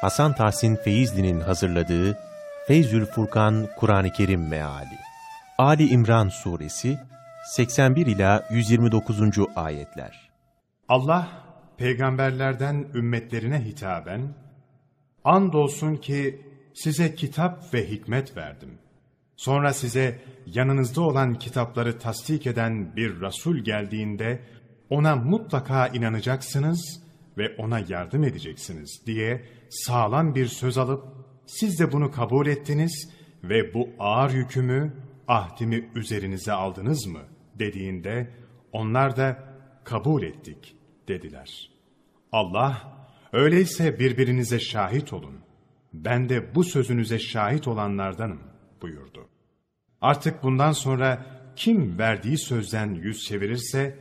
Hasan Tahsin Feyzli'nin hazırladığı Feyzül Furkan Kur'an-ı Kerim Meali Ali İmran Suresi 81 ila 129. ayetler. Allah peygamberlerden ümmetlerine hitaben andolsun ki size kitap ve hikmet verdim. Sonra size yanınızda olan kitapları tasdik eden bir Resul geldiğinde ona mutlaka inanacaksınız ve ona yardım edeceksiniz diye sağlam bir söz alıp siz de bunu kabul ettiniz ve bu ağır yükümü, ahdimi üzerinize aldınız mı dediğinde onlar da kabul ettik dediler. Allah öyleyse birbirinize şahit olun. Ben de bu sözünüze şahit olanlardanım buyurdu. Artık bundan sonra kim verdiği sözden yüz çevirirse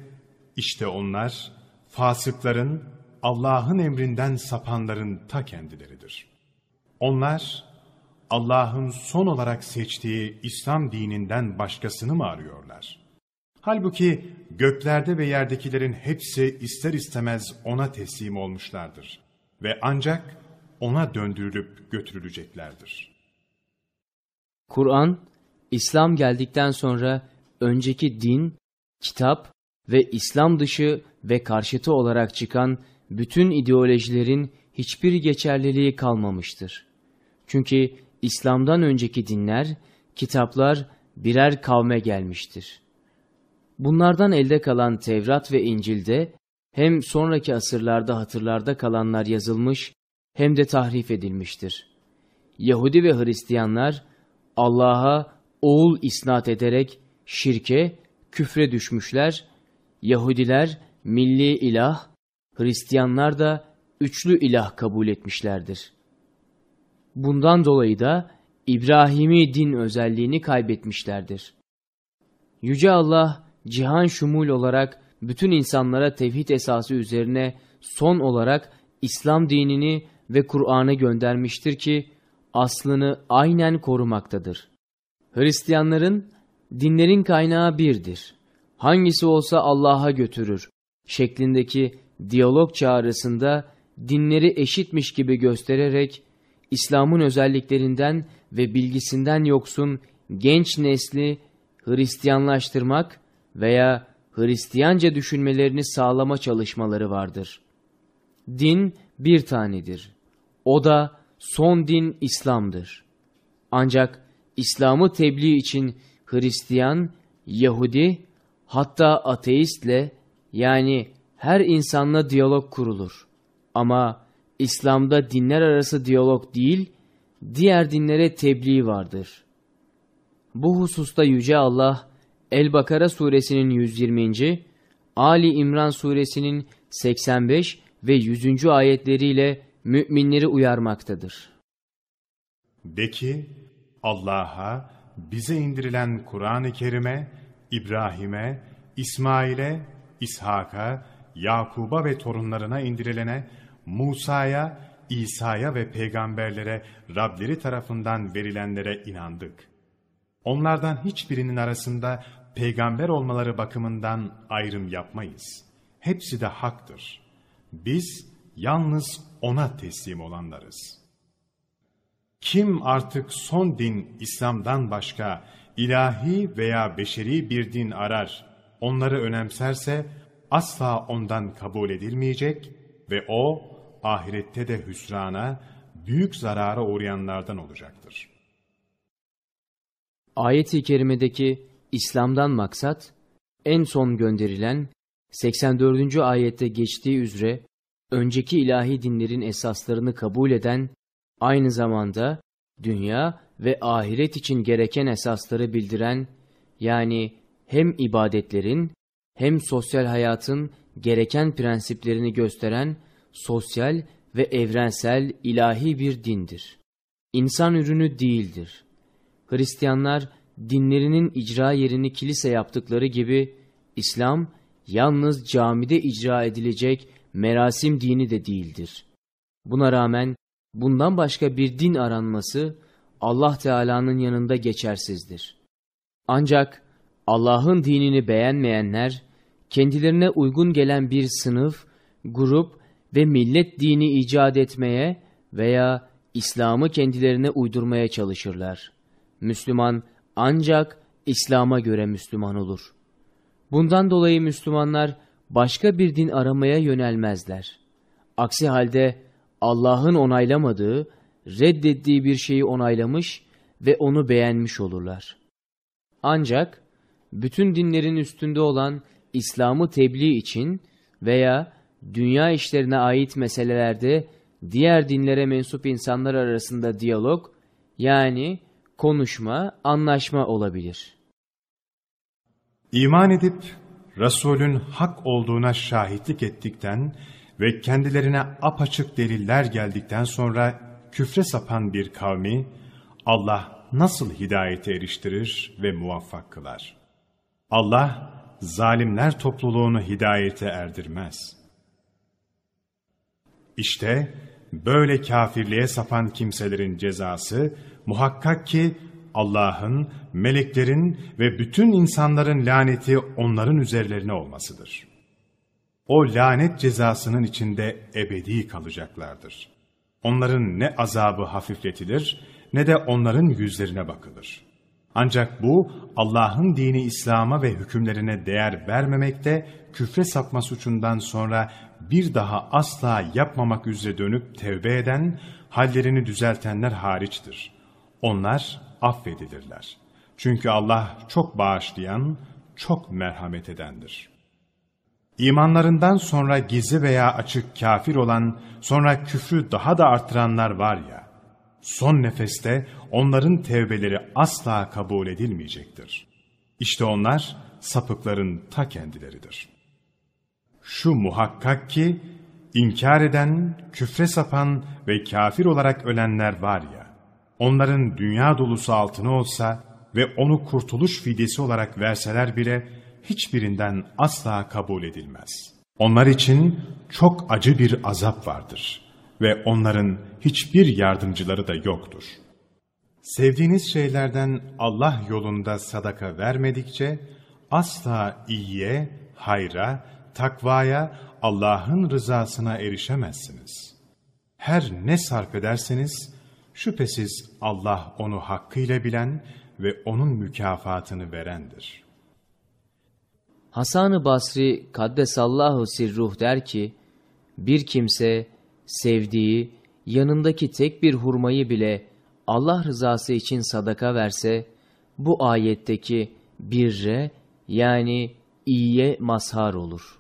işte onlar fasıkların Allah'ın emrinden sapanların ta kendileridir. Onlar, Allah'ın son olarak seçtiği İslam dininden başkasını mı arıyorlar? Halbuki göklerde ve yerdekilerin hepsi ister istemez ona teslim olmuşlardır ve ancak ona döndürülüp götürüleceklerdir. Kur'an, İslam geldikten sonra önceki din, kitap ve İslam dışı ve karşıtı olarak çıkan bütün ideolojilerin hiçbir geçerliliği kalmamıştır. Çünkü İslam'dan önceki dinler, kitaplar birer kavme gelmiştir. Bunlardan elde kalan Tevrat ve İncil'de hem sonraki asırlarda hatırlarda kalanlar yazılmış hem de tahrif edilmiştir. Yahudi ve Hristiyanlar Allah'a oğul isnat ederek şirke, küfre düşmüşler, Yahudiler milli ilah, Hristiyanlar da üçlü ilah kabul etmişlerdir. Bundan dolayı da İbrahimi din özelliğini kaybetmişlerdir. Yüce Allah cihan şumul olarak bütün insanlara tevhid esası üzerine son olarak İslam dinini ve Kur'an'ı göndermiştir ki aslını aynen korumaktadır. Hristiyanların dinlerin kaynağı birdir. Hangisi olsa Allah'a götürür şeklindeki diyalog çağrısında dinleri eşitmiş gibi göstererek İslam'ın özelliklerinden ve bilgisinden yoksun genç nesli Hristiyanlaştırmak veya Hristiyanca düşünmelerini sağlama çalışmaları vardır. Din bir tanedir. O da son din İslam'dır. Ancak İslam'ı tebliğ için Hristiyan, Yahudi hatta ateistle yani her insanla diyalog kurulur. Ama İslam'da dinler arası diyalog değil, diğer dinlere tebliğ vardır. Bu hususta Yüce Allah, El-Bakara suresinin 120. Ali İmran suresinin 85 ve 100. ayetleriyle müminleri uyarmaktadır. De ki, Allah'a, bize indirilen Kur'an-ı Kerim'e, İbrahim'e, İsmail'e, İshak'a, Yakub'a ve torunlarına indirilene, Musa'ya, İsa'ya ve peygamberlere Rableri tarafından verilenlere inandık. Onlardan hiçbirinin arasında peygamber olmaları bakımından ayrım yapmayız. Hepsi de haktır. Biz yalnız ona teslim olanlarız. Kim artık son din İslam'dan başka ilahi veya beşeri bir din arar, onları önemserse asla ondan kabul edilmeyecek ve o ahirette de hüsrana, büyük zarara uğrayanlardan olacaktır. Ayet-i kerimedeki İslam'dan maksat, en son gönderilen 84. ayette geçtiği üzere önceki ilahi dinlerin esaslarını kabul eden, aynı zamanda dünya ve ahiret için gereken esasları bildiren, yani hem ibadetlerin hem sosyal hayatın gereken prensiplerini gösteren sosyal ve evrensel ilahi bir dindir. İnsan ürünü değildir. Hristiyanlar dinlerinin icra yerini kilise yaptıkları gibi İslam yalnız camide icra edilecek merasim dini de değildir. Buna rağmen bundan başka bir din aranması Allah Teala'nın yanında geçersizdir. Ancak Allah'ın dinini beğenmeyenler kendilerine uygun gelen bir sınıf, grup ve millet dini icat etmeye veya İslam'ı kendilerine uydurmaya çalışırlar. Müslüman ancak İslam'a göre Müslüman olur. Bundan dolayı Müslümanlar başka bir din aramaya yönelmezler. Aksi halde Allah'ın onaylamadığı, reddettiği bir şeyi onaylamış ve onu beğenmiş olurlar. Ancak bütün dinlerin üstünde olan İslam'ı tebliğ için veya dünya işlerine ait meselelerde diğer dinlere mensup insanlar arasında diyalog yani konuşma, anlaşma olabilir. İman edip Resulün hak olduğuna şahitlik ettikten ve kendilerine apaçık deliller geldikten sonra küfre sapan bir kavmi Allah nasıl hidayete eriştirir ve muvaffak kılar? Allah zalimler topluluğunu hidayete erdirmez. İşte böyle kafirliğe sapan kimselerin cezası muhakkak ki Allah'ın, meleklerin ve bütün insanların laneti onların üzerlerine olmasıdır. O lanet cezasının içinde ebedi kalacaklardır. Onların ne azabı hafifletilir ne de onların yüzlerine bakılır. Ancak bu Allah'ın dini İslam'a ve hükümlerine değer vermemekte küfre sapma suçundan sonra bir daha asla yapmamak üzere dönüp tevbe eden, hallerini düzeltenler hariçtir. Onlar affedilirler. Çünkü Allah çok bağışlayan, çok merhamet edendir. İmanlarından sonra gizli veya açık kafir olan, sonra küfrü daha da artıranlar var ya, son nefeste onların tevbeleri asla kabul edilmeyecektir. İşte onlar sapıkların ta kendileridir. Şu muhakkak ki, inkar eden, küfre sapan ve kafir olarak ölenler var ya, onların dünya dolusu altını olsa ve onu kurtuluş fidesi olarak verseler bile hiçbirinden asla kabul edilmez. Onlar için çok acı bir azap vardır ve onların hiçbir yardımcıları da yoktur. Sevdiğiniz şeylerden Allah yolunda sadaka vermedikçe asla iyiye, hayra, takvaya, Allah'ın rızasına erişemezsiniz. Her ne sarf ederseniz Şüphesiz Allah onu hakkıyla bilen ve onun mükafatını verendir. Hasan-ı Basri Kaddesallahu sirruh der ki, bir kimse sevdiği, yanındaki tek bir hurmayı bile Allah rızası için sadaka verse, bu ayetteki birre yani iyiye mazhar olur.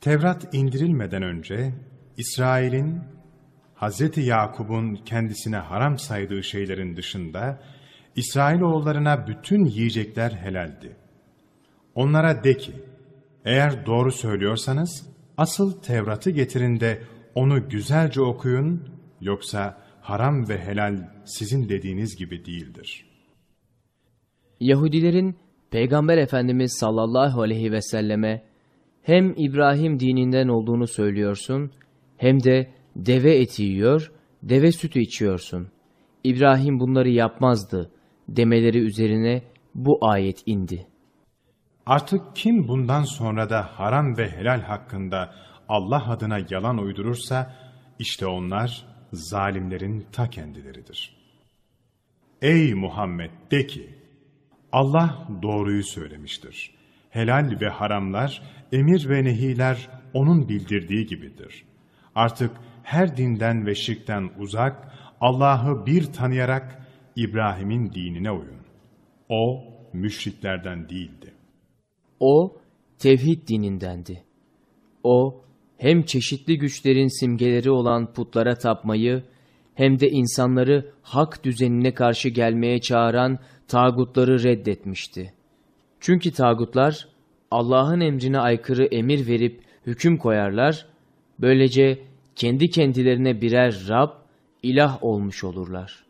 Tevrat indirilmeden önce İsrail'in Hz. Yakub'un kendisine haram saydığı şeylerin dışında İsrailoğullarına bütün yiyecekler helaldi. Onlara de ki, eğer doğru söylüyorsanız asıl Tevrat'ı getirin de onu güzelce okuyun yoksa haram ve helal sizin dediğiniz gibi değildir. Yahudilerin Peygamber Efendimiz sallallahu aleyhi ve selleme hem İbrahim dininden olduğunu söylüyorsun hem de deve eti yiyor, deve sütü içiyorsun. İbrahim bunları yapmazdı demeleri üzerine bu ayet indi. Artık kim bundan sonra da haram ve helal hakkında Allah adına yalan uydurursa, işte onlar zalimlerin ta kendileridir. Ey Muhammed de ki, Allah doğruyu söylemiştir. Helal ve haramlar, emir ve nehiler O'nun bildirdiği gibidir. Artık her dinden ve şirkten uzak, Allah'ı bir tanıyarak İbrahim'in dinine uyun. O, müşriklerden değildi. O, tevhid dinindendi. O, hem çeşitli güçlerin simgeleri olan putlara tapmayı, hem de insanları hak düzenine karşı gelmeye çağıran tağutları reddetmişti. Çünkü tağutlar, Allah'ın emrine aykırı emir verip hüküm koyarlar, böylece kendi kendilerine birer Rab, ilah olmuş olurlar.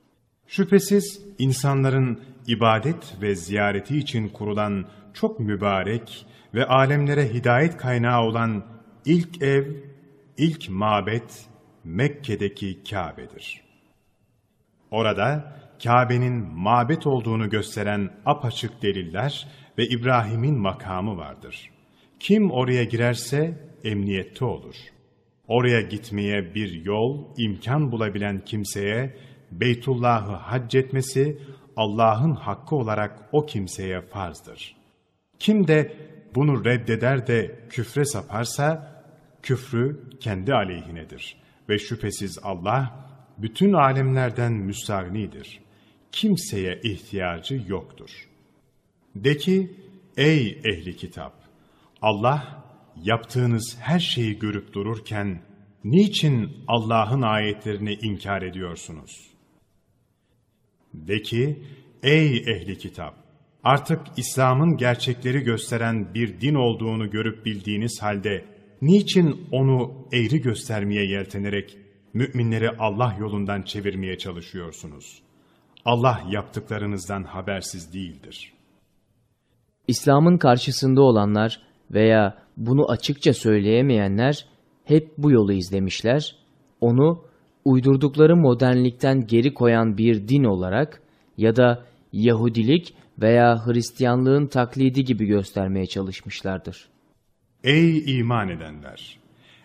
Şüphesiz insanların ibadet ve ziyareti için kurulan çok mübarek ve alemlere hidayet kaynağı olan ilk ev, ilk mabet Mekke'deki Kabe'dir. Orada Kabe'nin mabet olduğunu gösteren apaçık deliller ve İbrahim'in makamı vardır. Kim oraya girerse emniyette olur.'' Oraya gitmeye bir yol, imkan bulabilen kimseye Beytullah'ı hac etmesi Allah'ın hakkı olarak o kimseye farzdır. Kim de bunu reddeder de küfre saparsa, küfrü kendi aleyhinedir. Ve şüphesiz Allah, bütün alemlerden müstagnidir. Kimseye ihtiyacı yoktur. De ki, ey ehli kitap! Allah, yaptığınız her şeyi görüp dururken, niçin Allah'ın ayetlerini inkar ediyorsunuz? De ki, ey ehli kitap! Artık İslam'ın gerçekleri gösteren bir din olduğunu görüp bildiğiniz halde, niçin onu eğri göstermeye yeltenerek, müminleri Allah yolundan çevirmeye çalışıyorsunuz? Allah yaptıklarınızdan habersiz değildir. İslam'ın karşısında olanlar veya bunu açıkça söyleyemeyenler hep bu yolu izlemişler, onu uydurdukları modernlikten geri koyan bir din olarak ya da Yahudilik veya Hristiyanlığın taklidi gibi göstermeye çalışmışlardır. Ey iman edenler!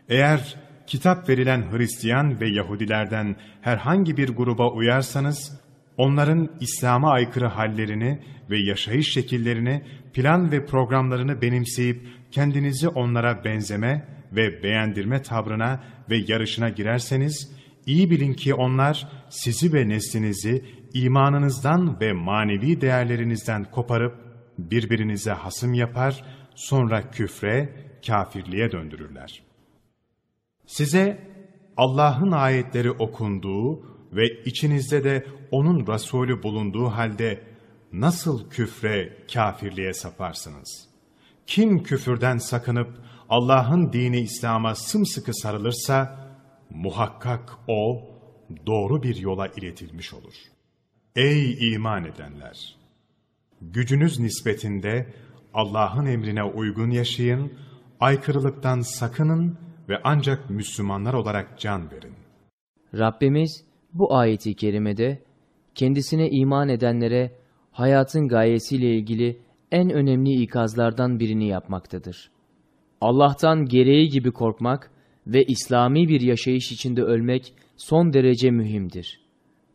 Eğer kitap verilen Hristiyan ve Yahudilerden herhangi bir gruba uyarsanız, onların İslam'a aykırı hallerini ve yaşayış şekillerini, plan ve programlarını benimseyip kendinizi onlara benzeme ve beğendirme tavrına ve yarışına girerseniz, iyi bilin ki onlar sizi ve neslinizi imanınızdan ve manevi değerlerinizden koparıp birbirinize hasım yapar, sonra küfre, kafirliğe döndürürler. Size Allah'ın ayetleri okunduğu ve içinizde de O'nun Resulü bulunduğu halde nasıl küfre, kafirliğe saparsınız? Kim küfürden sakınıp Allah'ın dini İslam'a sımsıkı sarılırsa, muhakkak o doğru bir yola iletilmiş olur. Ey iman edenler! Gücünüz nispetinde Allah'ın emrine uygun yaşayın, aykırılıktan sakının ve ancak Müslümanlar olarak can verin. Rabbimiz bu ayeti kerimede kendisine iman edenlere hayatın gayesiyle ilgili en önemli ikazlardan birini yapmaktadır. Allah'tan gereği gibi korkmak ve İslami bir yaşayış içinde ölmek son derece mühimdir.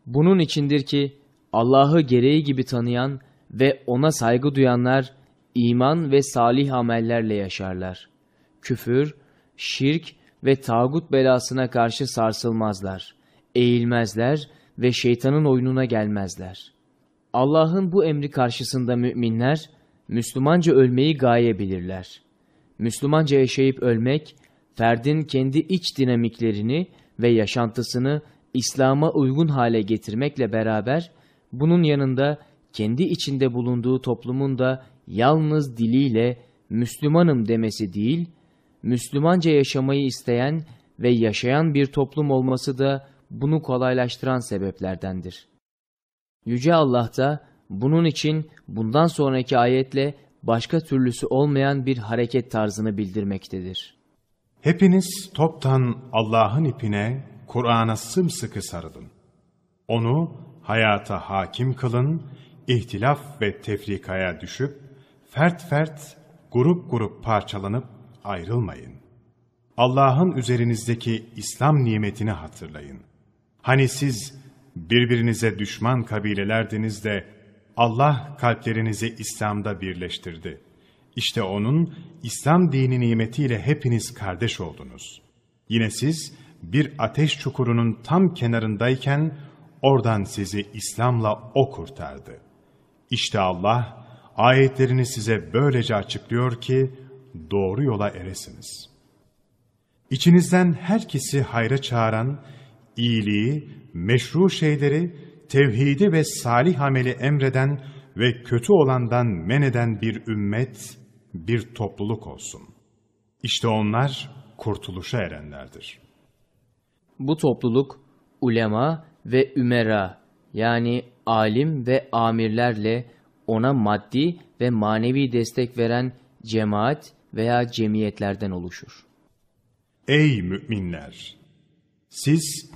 Bunun içindir ki Allah'ı gereği gibi tanıyan ve ona saygı duyanlar iman ve salih amellerle yaşarlar. Küfür, şirk ve tağut belasına karşı sarsılmazlar, eğilmezler ve şeytanın oyununa gelmezler. Allah'ın bu emri karşısında müminler, Müslümanca ölmeyi gaye bilirler. Müslümanca yaşayıp ölmek, ferdin kendi iç dinamiklerini ve yaşantısını İslam'a uygun hale getirmekle beraber, bunun yanında kendi içinde bulunduğu toplumun da yalnız diliyle Müslümanım demesi değil, Müslümanca yaşamayı isteyen ve yaşayan bir toplum olması da bunu kolaylaştıran sebeplerdendir. Yüce Allah da bunun için bundan sonraki ayetle başka türlüsü olmayan bir hareket tarzını bildirmektedir. Hepiniz toptan Allah'ın ipine, Kur'an'a sımsıkı sarılın. Onu hayata hakim kılın, ihtilaf ve tefrikaya düşüp, fert fert, grup grup parçalanıp ayrılmayın. Allah'ın üzerinizdeki İslam nimetini hatırlayın. Hani siz birbirinize düşman kabilelerdiniz de Allah kalplerinizi İslam'da birleştirdi. İşte O'nun İslam dini nimetiyle hepiniz kardeş oldunuz. Yine siz bir ateş çukurunun tam kenarındayken oradan sizi İslam'la O kurtardı. İşte Allah ayetlerini size böylece açıklıyor ki doğru yola eresiniz. İçinizden herkesi hayra çağıran, iyiliği, meşru şeyleri, tevhidi ve salih ameli emreden ve kötü olandan men eden bir ümmet, bir topluluk olsun. İşte onlar kurtuluşa erenlerdir. Bu topluluk ulema ve ümera yani alim ve amirlerle ona maddi ve manevi destek veren cemaat veya cemiyetlerden oluşur. Ey müminler! Siz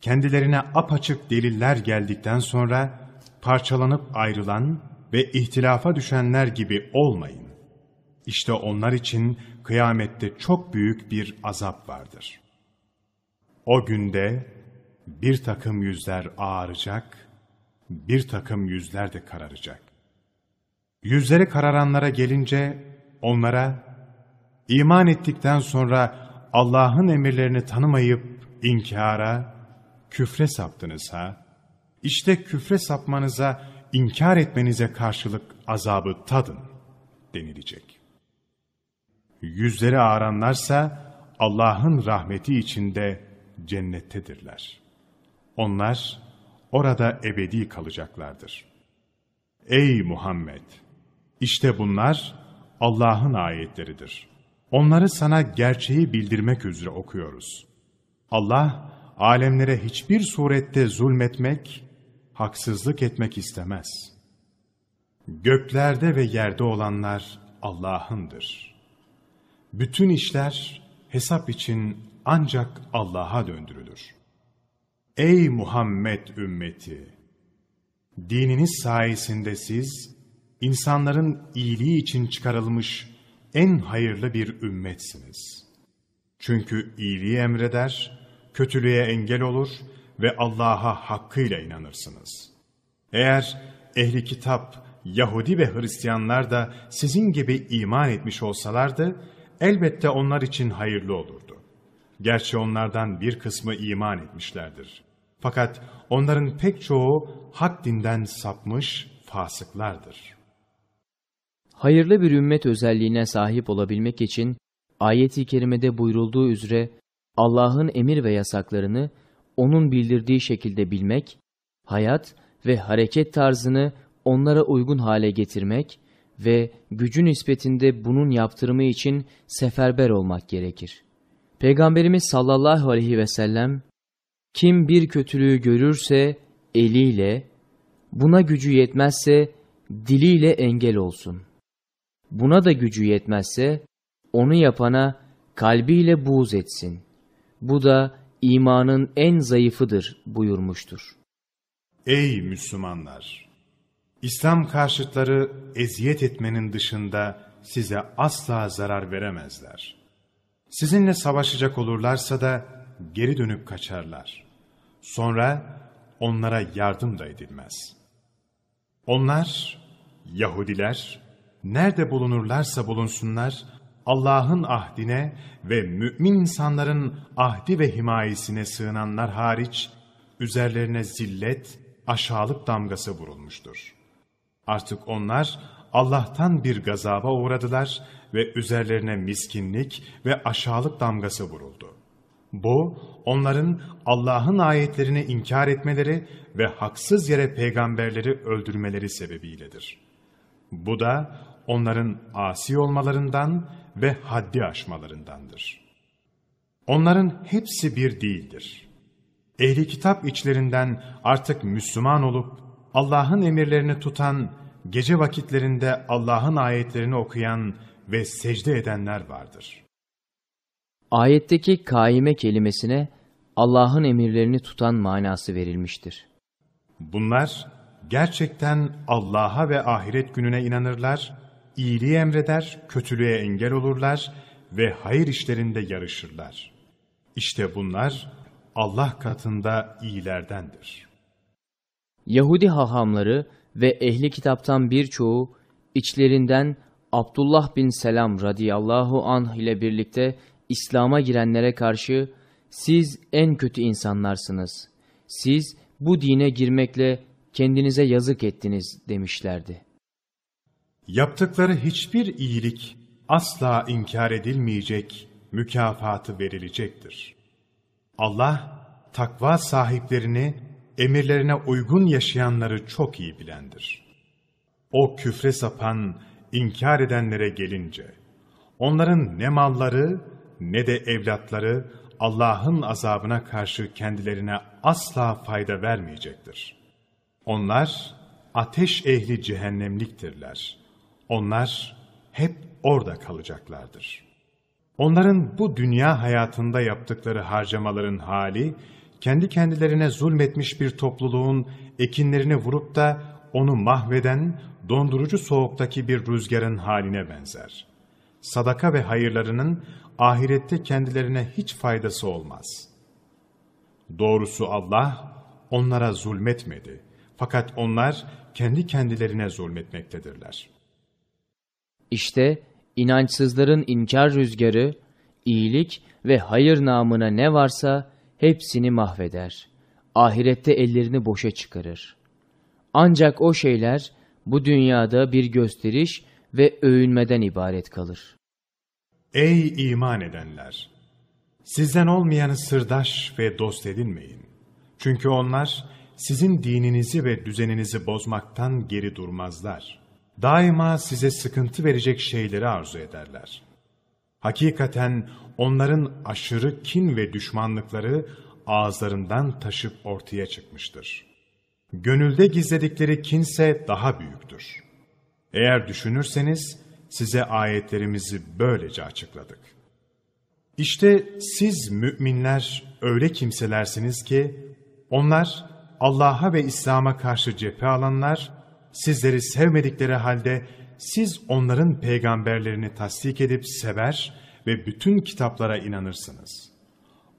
kendilerine apaçık deliller geldikten sonra parçalanıp ayrılan ve ihtilafa düşenler gibi olmayın. İşte onlar için kıyamette çok büyük bir azap vardır. O günde bir takım yüzler ağaracak, bir takım yüzler de kararacak. Yüzleri kararanlara gelince onlara iman ettikten sonra Allah'ın emirlerini tanımayıp inkara, küfre saptınız ha? İşte küfre sapmanıza, inkar etmenize karşılık azabı tadın denilecek. Yüzleri ağaranlarsa Allah'ın rahmeti içinde cennettedirler. Onlar orada ebedi kalacaklardır. Ey Muhammed! İşte bunlar Allah'ın ayetleridir. Onları sana gerçeği bildirmek üzere okuyoruz. Allah, alemlere hiçbir surette zulmetmek, haksızlık etmek istemez. Göklerde ve yerde olanlar Allah'ındır. Bütün işler hesap için ancak Allah'a döndürülür. Ey Muhammed ümmeti! Dininiz sayesinde siz, insanların iyiliği için çıkarılmış en hayırlı bir ümmetsiniz. Çünkü iyiliği emreder, kötülüğe engel olur ve Allah'a hakkıyla inanırsınız. Eğer ehli kitap, Yahudi ve Hristiyanlar da sizin gibi iman etmiş olsalardı, elbette onlar için hayırlı olurdu. Gerçi onlardan bir kısmı iman etmişlerdir. Fakat onların pek çoğu hak dinden sapmış fasıklardır. Hayırlı bir ümmet özelliğine sahip olabilmek için ayet-i kerimede buyurulduğu üzere Allah'ın emir ve yasaklarını onun bildirdiği şekilde bilmek, hayat ve hareket tarzını onlara uygun hale getirmek ve gücü nispetinde bunun yaptırımı için seferber olmak gerekir. Peygamberimiz sallallahu aleyhi ve sellem, kim bir kötülüğü görürse eliyle, buna gücü yetmezse diliyle engel olsun. Buna da gücü yetmezse onu yapana kalbiyle buğz etsin. Bu da imanın en zayıfıdır buyurmuştur. Ey Müslümanlar! İslam karşıtları eziyet etmenin dışında size asla zarar veremezler. Sizinle savaşacak olurlarsa da geri dönüp kaçarlar. Sonra onlara yardım da edilmez. Onlar, Yahudiler, nerede bulunurlarsa bulunsunlar, Allah'ın ahdine ve mümin insanların ahdi ve himayesine sığınanlar hariç, üzerlerine zillet, aşağılık damgası vurulmuştur. Artık onlar Allah'tan bir gazaba uğradılar ve üzerlerine miskinlik ve aşağılık damgası vuruldu. Bu, onların Allah'ın ayetlerini inkar etmeleri ve haksız yere peygamberleri öldürmeleri sebebiyledir. Bu da onların asi olmalarından ve haddi aşmalarındandır. Onların hepsi bir değildir. Ehli kitap içlerinden artık Müslüman olup Allah'ın emirlerini tutan, gece vakitlerinde Allah'ın ayetlerini okuyan ve secde edenler vardır. Ayetteki kaime kelimesine Allah'ın emirlerini tutan manası verilmiştir. Bunlar gerçekten Allah'a ve ahiret gününe inanırlar, iyiliği emreder, kötülüğe engel olurlar ve hayır işlerinde yarışırlar. İşte bunlar Allah katında iyilerdendir. Yahudi hahamları ve ehli kitaptan birçoğu içlerinden Abdullah bin Selam radıyallahu anh ile birlikte İslam'a girenlere karşı siz en kötü insanlarsınız. Siz bu dine girmekle kendinize yazık ettiniz demişlerdi. Yaptıkları hiçbir iyilik asla inkar edilmeyecek, mükafatı verilecektir. Allah, takva sahiplerini, emirlerine uygun yaşayanları çok iyi bilendir. O küfre sapan, inkar edenlere gelince, onların ne malları ne de evlatları Allah'ın azabına karşı kendilerine asla fayda vermeyecektir. Onlar ateş ehli cehennemliktirler. Onlar hep orada kalacaklardır. Onların bu dünya hayatında yaptıkları harcamaların hali, kendi kendilerine zulmetmiş bir topluluğun ekinlerini vurup da onu mahveden dondurucu soğuktaki bir rüzgarın haline benzer. Sadaka ve hayırlarının ahirette kendilerine hiç faydası olmaz. Doğrusu Allah onlara zulmetmedi. Fakat onlar kendi kendilerine zulmetmektedirler. İşte inançsızların inkar rüzgarı, iyilik ve hayır namına ne varsa hepsini mahveder. Ahirette ellerini boşa çıkarır. Ancak o şeyler bu dünyada bir gösteriş ve övünmeden ibaret kalır. Ey iman edenler! Sizden olmayanı sırdaş ve dost edinmeyin. Çünkü onlar sizin dininizi ve düzeninizi bozmaktan geri durmazlar. Daima size sıkıntı verecek şeyleri arzu ederler. Hakikaten onların aşırı kin ve düşmanlıkları ağızlarından taşıp ortaya çıkmıştır. Gönülde gizledikleri kinse daha büyüktür. Eğer düşünürseniz size ayetlerimizi böylece açıkladık. İşte siz müminler öyle kimselersiniz ki, onlar Allah'a ve İslam'a karşı cephe alanlar, sizleri sevmedikleri halde siz onların peygamberlerini tasdik edip sever ve bütün kitaplara inanırsınız.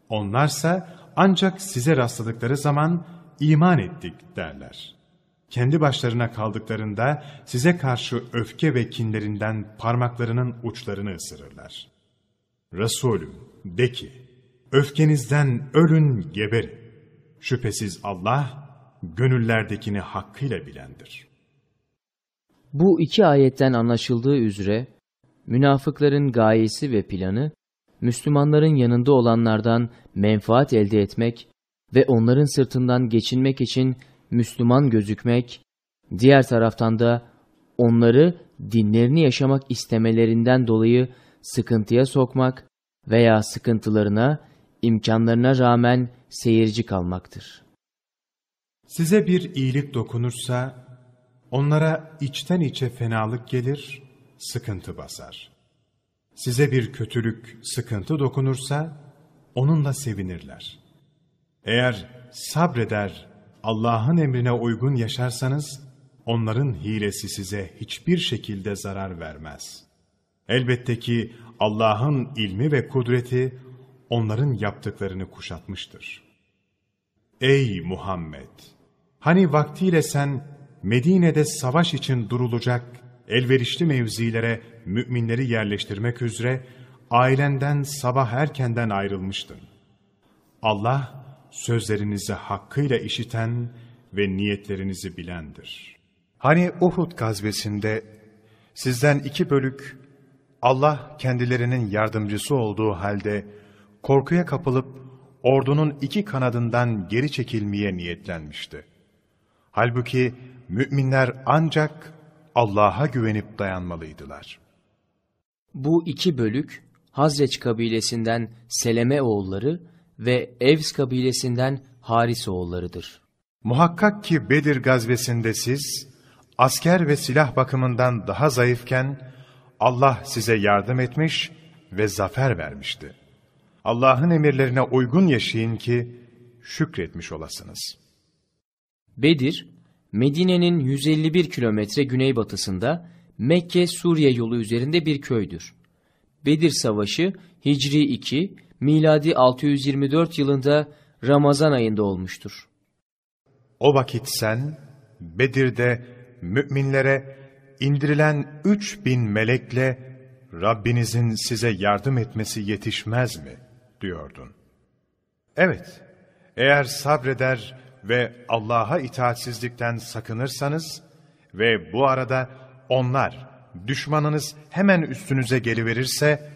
Onlarsa ancak size rastladıkları zaman iman ettik derler. Kendi başlarına kaldıklarında size karşı öfke ve kinlerinden parmaklarının uçlarını ısırırlar. Resulüm de ki, öfkenizden ölün geberin. Şüphesiz Allah, gönüllerdekini hakkıyla bilendir. Bu iki ayetten anlaşıldığı üzere, münafıkların gayesi ve planı, Müslümanların yanında olanlardan menfaat elde etmek ve onların sırtından geçinmek için Müslüman gözükmek, diğer taraftan da onları dinlerini yaşamak istemelerinden dolayı sıkıntıya sokmak veya sıkıntılarına, imkanlarına rağmen seyirci kalmaktır. Size bir iyilik dokunursa, onlara içten içe fenalık gelir, sıkıntı basar. Size bir kötülük, sıkıntı dokunursa, onunla sevinirler. Eğer sabreder, Allah'ın emrine uygun yaşarsanız, onların hilesi size hiçbir şekilde zarar vermez. Elbette ki Allah'ın ilmi ve kudreti, onların yaptıklarını kuşatmıştır. Ey Muhammed! Hani vaktiyle sen Medine'de savaş için durulacak elverişli mevzilere müminleri yerleştirmek üzere ailenden sabah erkenden ayrılmıştın. Allah sözlerinizi hakkıyla işiten ve niyetlerinizi bilendir. Hani Uhud gazvesinde sizden iki bölük Allah kendilerinin yardımcısı olduğu halde korkuya kapılıp ordunun iki kanadından geri çekilmeye niyetlenmişti. Halbuki müminler ancak Allah'a güvenip dayanmalıydılar. Bu iki bölük Hazreç kabilesinden Seleme oğulları ve Evs kabilesinden Haris oğullarıdır. Muhakkak ki Bedir gazvesinde siz, asker ve silah bakımından daha zayıfken, Allah size yardım etmiş ve zafer vermişti. Allah'ın emirlerine uygun yaşayın ki, şükretmiş olasınız. Bedir, Medine'nin 151 kilometre güneybatısında Mekke-Suriye yolu üzerinde bir köydür. Bedir Savaşı Hicri 2, miladi 624 yılında Ramazan ayında olmuştur. O vakit sen Bedir'de müminlere indirilen üç bin melekle Rabbinizin size yardım etmesi yetişmez mi? diyordun. Evet, eğer sabreder ve Allah'a itaatsizlikten sakınırsanız ve bu arada onlar, düşmanınız hemen üstünüze geliverirse,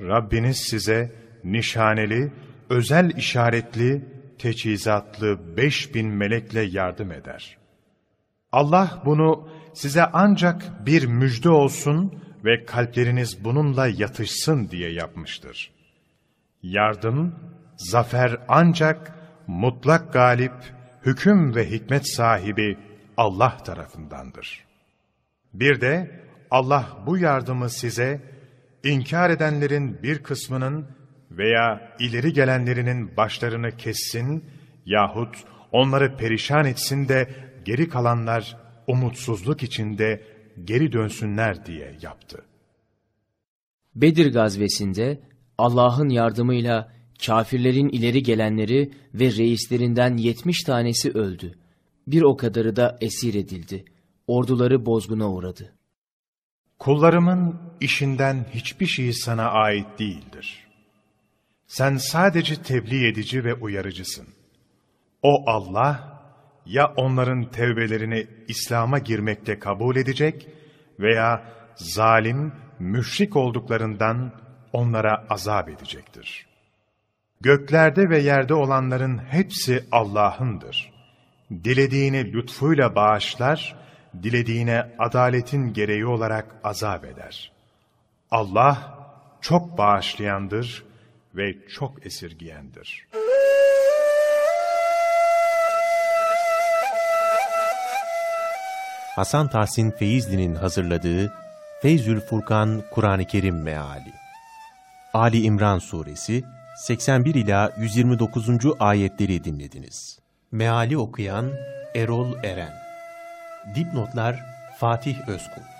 Rabbiniz size nişaneli, özel işaretli, teçhizatlı beş bin melekle yardım eder. Allah bunu size ancak bir müjde olsun ve kalpleriniz bununla yatışsın diye yapmıştır. Yardım, zafer ancak mutlak galip, hüküm ve hikmet sahibi Allah tarafındandır. Bir de Allah bu yardımı size, inkar edenlerin bir kısmının veya ileri gelenlerinin başlarını kessin yahut onları perişan etsin de geri kalanlar umutsuzluk içinde geri dönsünler diye yaptı. Bedir gazvesinde Allah'ın yardımıyla Kafirlerin ileri gelenleri ve reislerinden yetmiş tanesi öldü. Bir o kadarı da esir edildi. Orduları bozguna uğradı. Kullarımın işinden hiçbir şey sana ait değildir. Sen sadece tebliğ edici ve uyarıcısın. O Allah, ya onların tevbelerini İslam'a girmekte kabul edecek veya zalim, müşrik olduklarından onlara azap edecektir. Göklerde ve yerde olanların hepsi Allah'ındır. Dilediğini lütfuyla bağışlar, dilediğine adaletin gereği olarak azap eder. Allah çok bağışlayandır ve çok esirgiyendir. Hasan Tahsin Feyzli'nin hazırladığı Feyzül Furkan Kur'an-ı Kerim Meali Ali İmran Suresi 81 ila 129. ayetleri dinlediniz. Meali okuyan Erol Eren Dipnotlar Fatih Özkul